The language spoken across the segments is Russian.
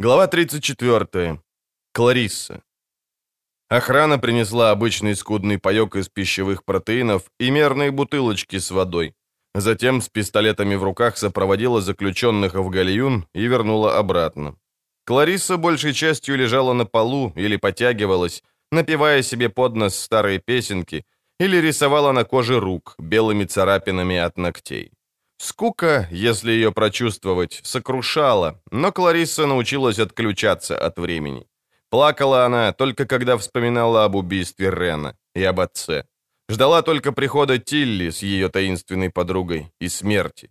Глава 34. Кларисса. Охрана принесла обычный скудный паёк из пищевых протеинов и мерные бутылочки с водой. Затем с пистолетами в руках сопроводила заключенных в гальюн и вернула обратно. Кларисса большей частью лежала на полу или потягивалась, напевая себе под нос старые песенки, или рисовала на коже рук белыми царапинами от ногтей. Скука, если ее прочувствовать, сокрушала, но Кларисса научилась отключаться от времени. Плакала она только когда вспоминала об убийстве Рена и об отце. Ждала только прихода Тилли с ее таинственной подругой и смерти.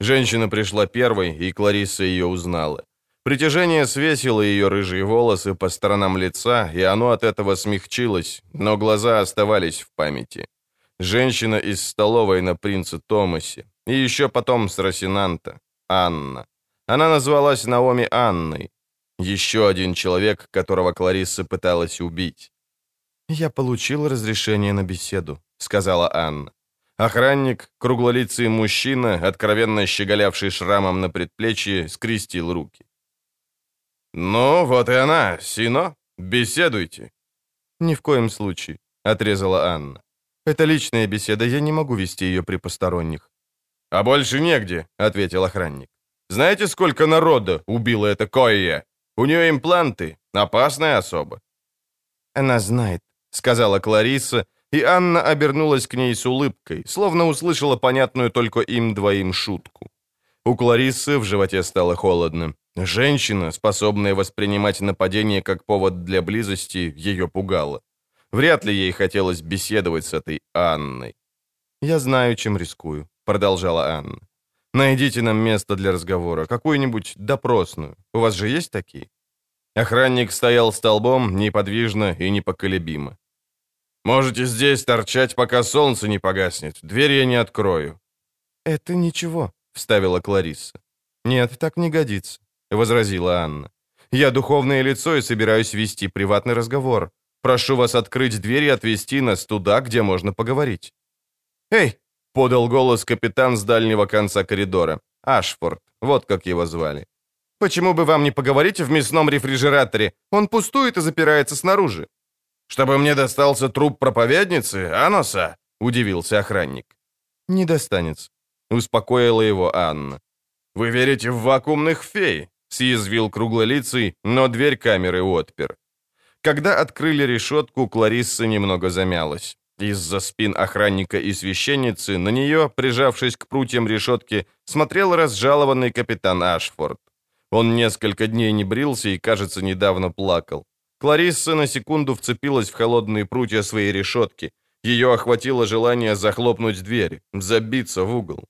Женщина пришла первой, и Кларисса ее узнала. Притяжение свесило ее рыжие волосы по сторонам лица, и оно от этого смягчилось, но глаза оставались в памяти. Женщина из столовой на принце Томасе, и еще потом с Росинанта, Анна. Она назвалась Наоми Анной. Еще один человек, которого Кларисса пыталась убить. «Я получил разрешение на беседу», — сказала Анна. Охранник, круглолицый мужчина, откровенно щеголявший шрамом на предплечье, скрестил руки. «Ну, вот и она, Сино. Беседуйте». «Ни в коем случае», — отрезала Анна. «Это личная беседа, я не могу вести ее при посторонних». «А больше негде», — ответил охранник. «Знаете, сколько народа убила эта Койя? У нее импланты. Опасная особа». «Она знает», — сказала Клариса, и Анна обернулась к ней с улыбкой, словно услышала понятную только им двоим шутку. У Клариссы в животе стало холодно. Женщина, способная воспринимать нападение как повод для близости, ее пугала. Вряд ли ей хотелось беседовать с этой Анной. «Я знаю, чем рискую», — продолжала Анна. «Найдите нам место для разговора, какую-нибудь допросную. У вас же есть такие?» Охранник стоял столбом, неподвижно и непоколебимо. «Можете здесь торчать, пока солнце не погаснет. Дверь я не открою». «Это ничего», — вставила Кларисса. «Нет, так не годится», — возразила Анна. «Я духовное лицо и собираюсь вести приватный разговор. Прошу вас открыть дверь и отвезти нас туда, где можно поговорить». «Эй!» — подал голос капитан с дальнего конца коридора. Ашфорд, вот как его звали. «Почему бы вам не поговорить в мясном рефрижераторе? Он пустует и запирается снаружи». «Чтобы мне достался труп проповедницы, Аноса?» — удивился охранник. «Не достанется», — успокоила его Анна. «Вы верите в вакуумных фей?» — съязвил круглолицый, но дверь камеры отпер. Когда открыли решетку, Кларисса немного замялась. Из-за спин охранника и священницы на нее, прижавшись к прутьям решетки, смотрел разжалованный капитан Ашфорд. Он несколько дней не брился и, кажется, недавно плакал. Кларисса на секунду вцепилась в холодные прутья своей решетки. Ее охватило желание захлопнуть дверь, забиться в угол.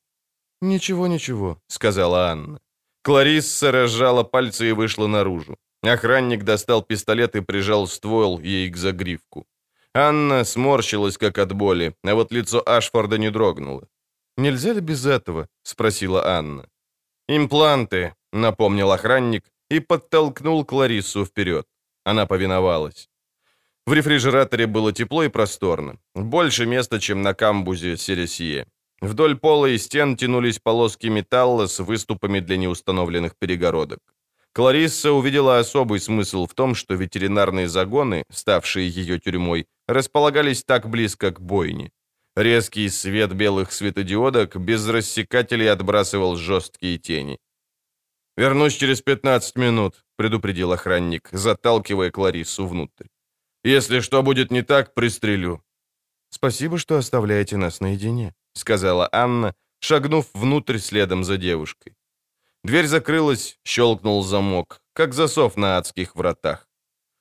«Ничего, ничего», — сказала Анна. Кларисса разжала пальцы и вышла наружу. Охранник достал пистолет и прижал ствол ей к загривку. Анна сморщилась, как от боли, а вот лицо Ашфорда не дрогнуло. «Нельзя ли без этого?» — спросила Анна. «Импланты», — напомнил охранник и подтолкнул Клариссу вперед. Она повиновалась. В рефрижераторе было тепло и просторно. Больше места, чем на камбузе Сересье. Вдоль пола и стен тянулись полоски металла с выступами для неустановленных перегородок. Кларисса увидела особый смысл в том, что ветеринарные загоны, ставшие ее тюрьмой, располагались так близко к бойне. Резкий свет белых светодиодок без рассекателей отбрасывал жесткие тени. «Вернусь через 15 минут», — предупредил охранник, заталкивая Клариссу внутрь. «Если что будет не так, пристрелю». «Спасибо, что оставляете нас наедине», — сказала Анна, шагнув внутрь следом за девушкой. Дверь закрылась, щелкнул замок, как засов на адских вратах.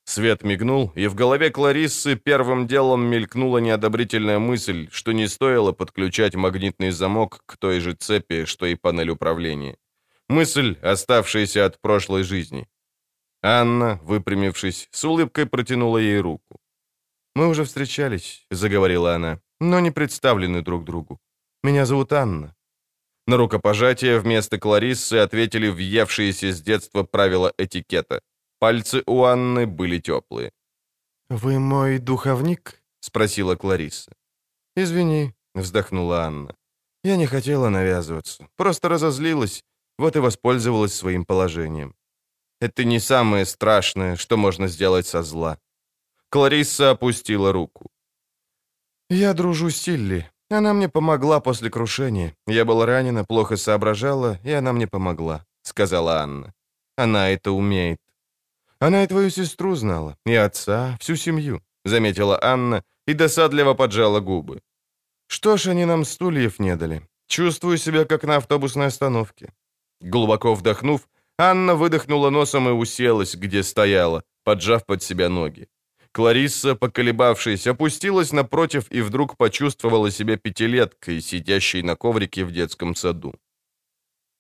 Свет мигнул, и в голове Клариссы первым делом мелькнула неодобрительная мысль, что не стоило подключать магнитный замок к той же цепи, что и панель управления. Мысль, оставшаяся от прошлой жизни. Анна, выпрямившись, с улыбкой протянула ей руку. «Мы уже встречались», — заговорила она, — «но не представлены друг другу. Меня зовут Анна». На рукопожатие вместо Клариссы ответили въевшиеся с детства правила этикета. Пальцы у Анны были теплые. «Вы мой духовник?» — спросила Кларисса. «Извини», — вздохнула Анна. «Я не хотела навязываться, просто разозлилась, вот и воспользовалась своим положением». Это не самое страшное, что можно сделать со зла. Кларисса опустила руку. «Я дружу с Тилли. Она мне помогла после крушения. Я была ранена, плохо соображала, и она мне помогла», — сказала Анна. «Она это умеет». «Она и твою сестру знала, и отца, всю семью», — заметила Анна и досадливо поджала губы. «Что ж они нам стульев не дали? Чувствую себя, как на автобусной остановке». Глубоко вдохнув, Анна выдохнула носом и уселась, где стояла, поджав под себя ноги. Кларисса, поколебавшись, опустилась напротив и вдруг почувствовала себя пятилеткой, сидящей на коврике в детском саду.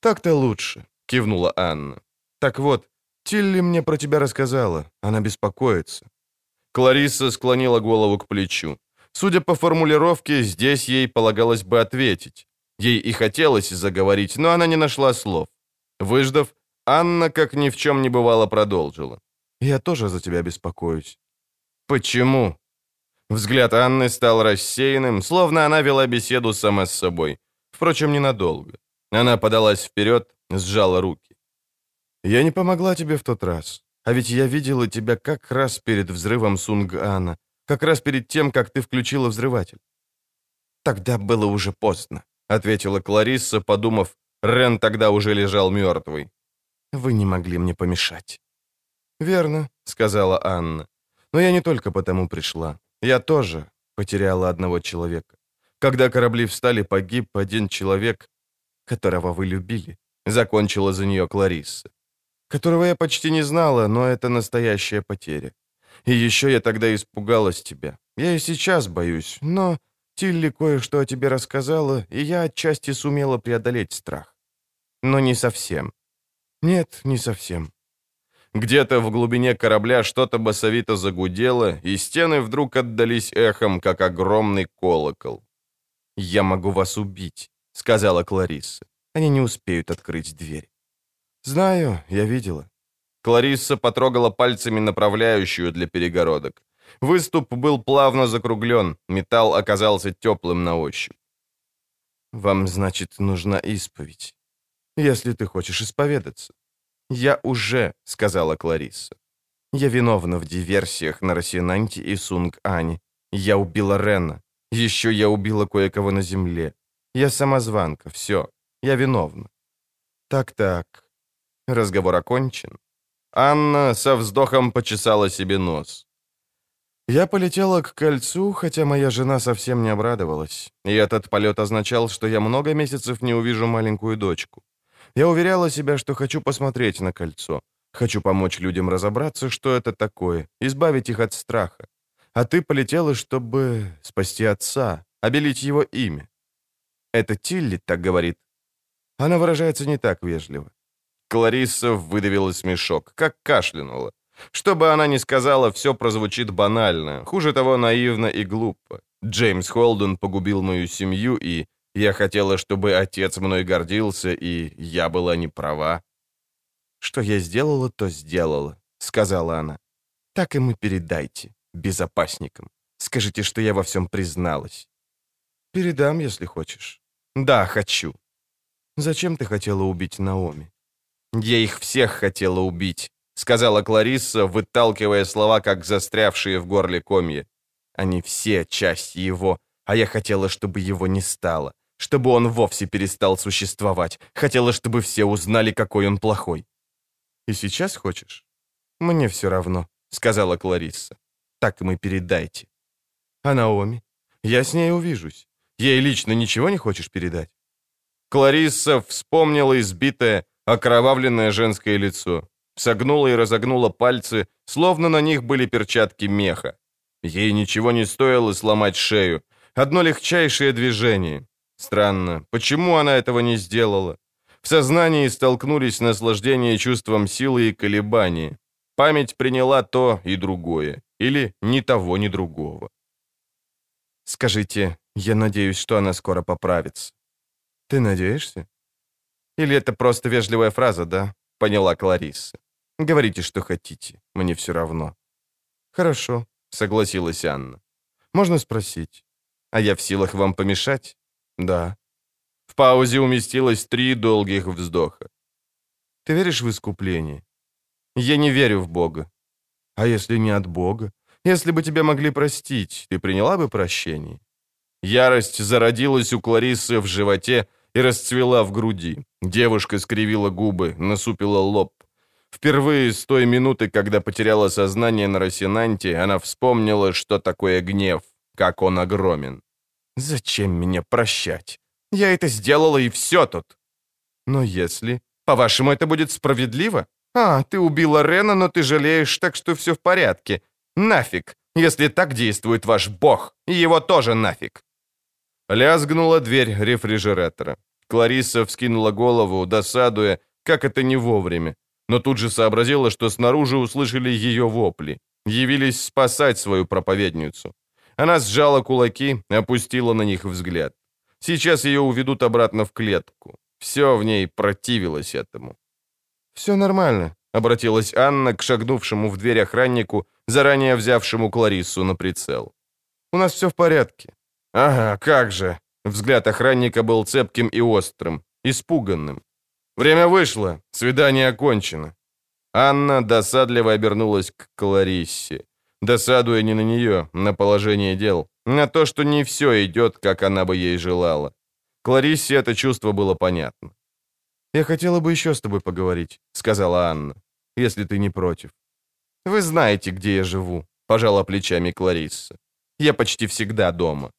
«Так-то лучше», — кивнула Анна. «Так вот, Тилли мне про тебя рассказала. Она беспокоится». Кларисса склонила голову к плечу. Судя по формулировке, здесь ей полагалось бы ответить. Ей и хотелось заговорить, но она не нашла слов. Выждав, Анна, как ни в чем не бывало, продолжила. «Я тоже за тебя беспокоюсь. «Почему?» Взгляд Анны стал рассеянным, словно она вела беседу сама с собой. Впрочем, ненадолго. Она подалась вперед, сжала руки. «Я не помогла тебе в тот раз. А ведь я видела тебя как раз перед взрывом Сунг-Ана, как раз перед тем, как ты включила взрыватель». «Тогда было уже поздно», — ответила Кларисса, подумав, Рен тогда уже лежал мертвый. «Вы не могли мне помешать». «Верно», — сказала Анна. Но я не только потому пришла. Я тоже потеряла одного человека. Когда корабли встали, погиб один человек, которого вы любили. Закончила за нее Кларисса. Которого я почти не знала, но это настоящая потеря. И еще я тогда испугалась тебя. Я и сейчас боюсь, но Тилли кое-что о тебе рассказала, и я отчасти сумела преодолеть страх. Но не совсем. Нет, не совсем. Где-то в глубине корабля что-то басовито загудело, и стены вдруг отдались эхом, как огромный колокол. «Я могу вас убить», — сказала Кларисса. «Они не успеют открыть дверь». «Знаю, я видела». Кларисса потрогала пальцами направляющую для перегородок. Выступ был плавно закруглен, металл оказался теплым на ощупь. «Вам, значит, нужна исповедь, если ты хочешь исповедаться. «Я уже», — сказала Кларисса. «Я виновна в диверсиях на Росинанте и Сунг-Ане. Я убила Рена. Еще я убила кое-кого на земле. Я самозванка, все. Я виновна». «Так-так». Разговор окончен. Анна со вздохом почесала себе нос. Я полетела к кольцу, хотя моя жена совсем не обрадовалась. И этот полет означал, что я много месяцев не увижу маленькую дочку. Я уверяла себя, что хочу посмотреть на кольцо. Хочу помочь людям разобраться, что это такое, избавить их от страха. А ты полетела, чтобы спасти отца, обелить его имя. Это Тилли так говорит. Она выражается не так вежливо. Кларисса выдавила смешок, как кашлянула. Что бы она ни сказала, все прозвучит банально, хуже того, наивно и глупо. Джеймс Холден погубил мою семью и я хотела, чтобы отец мной гордился, и я была не права. «Что я сделала, то сделала», — сказала она. «Так и передайте, безопасникам. Скажите, что я во всем призналась». «Передам, если хочешь». «Да, хочу». «Зачем ты хотела убить Наоми?» «Я их всех хотела убить», — сказала Кларисса, выталкивая слова, как застрявшие в горле комья. «Они все часть его, а я хотела, чтобы его не стало чтобы он вовсе перестал существовать. Хотела, чтобы все узнали, какой он плохой. «И сейчас хочешь?» «Мне все равно», — сказала Кларисса. «Так им и передайте». «А Наоми? Я с ней увижусь. Ей лично ничего не хочешь передать?» Кларисса вспомнила избитое, окровавленное женское лицо, согнула и разогнула пальцы, словно на них были перчатки меха. Ей ничего не стоило сломать шею. Одно легчайшее движение, Странно, почему она этого не сделала? В сознании столкнулись наслаждение чувством силы и колебания. Память приняла то и другое. Или ни того, ни другого. Скажите, я надеюсь, что она скоро поправится. Ты надеешься? Или это просто вежливая фраза, да? Поняла Кларисса. Говорите, что хотите, мне все равно. Хорошо, согласилась Анна. Можно спросить, а я в силах вам помешать? «Да». В паузе уместилось три долгих вздоха. «Ты веришь в искупление?» Я не верю в Бога». «А если не от Бога? Если бы тебя могли простить, ты приняла бы прощение?» Ярость зародилась у Кларисы в животе и расцвела в груди. Девушка скривила губы, насупила лоб. Впервые с той минуты, когда потеряла сознание на Росинанте, она вспомнила, что такое гнев, как он огромен. «Зачем меня прощать? Я это сделала, и все тут». «Но если...» «По-вашему, это будет справедливо? А, ты убила Рена, но ты жалеешь, так что все в порядке. Нафиг, если так действует ваш бог, его тоже нафиг». Лязгнула дверь рефрижератора. Клариса вскинула голову, досадуя, как это не вовремя, но тут же сообразила, что снаружи услышали ее вопли. Явились спасать свою проповедницу. Она сжала кулаки, опустила на них взгляд. Сейчас ее уведут обратно в клетку. Все в ней противилось этому. «Все нормально», — обратилась Анна к шагнувшему в дверь охраннику, заранее взявшему Клариссу на прицел. «У нас все в порядке». «Ага, как же!» Взгляд охранника был цепким и острым, испуганным. «Время вышло, свидание окончено». Анна досадливо обернулась к Клариссе, досадуя не на нее, на положение дел, на то, что не все идет, как она бы ей желала. Клариссе это чувство было понятно. «Я хотела бы еще с тобой поговорить», — сказала Анна, — «если ты не против». «Вы знаете, где я живу», — пожала плечами Кларисса. «Я почти всегда дома».